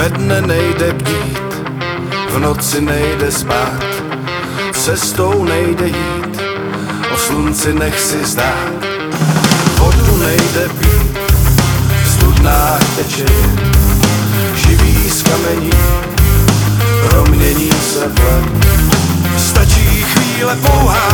Ve dne nejde bdít, v noci nejde spát, cestou nejde jít, o slunci nech si zdát. Vodu nejde pít, v studnách teče živý z kamení, promění se v. Stačí chvíle pouhá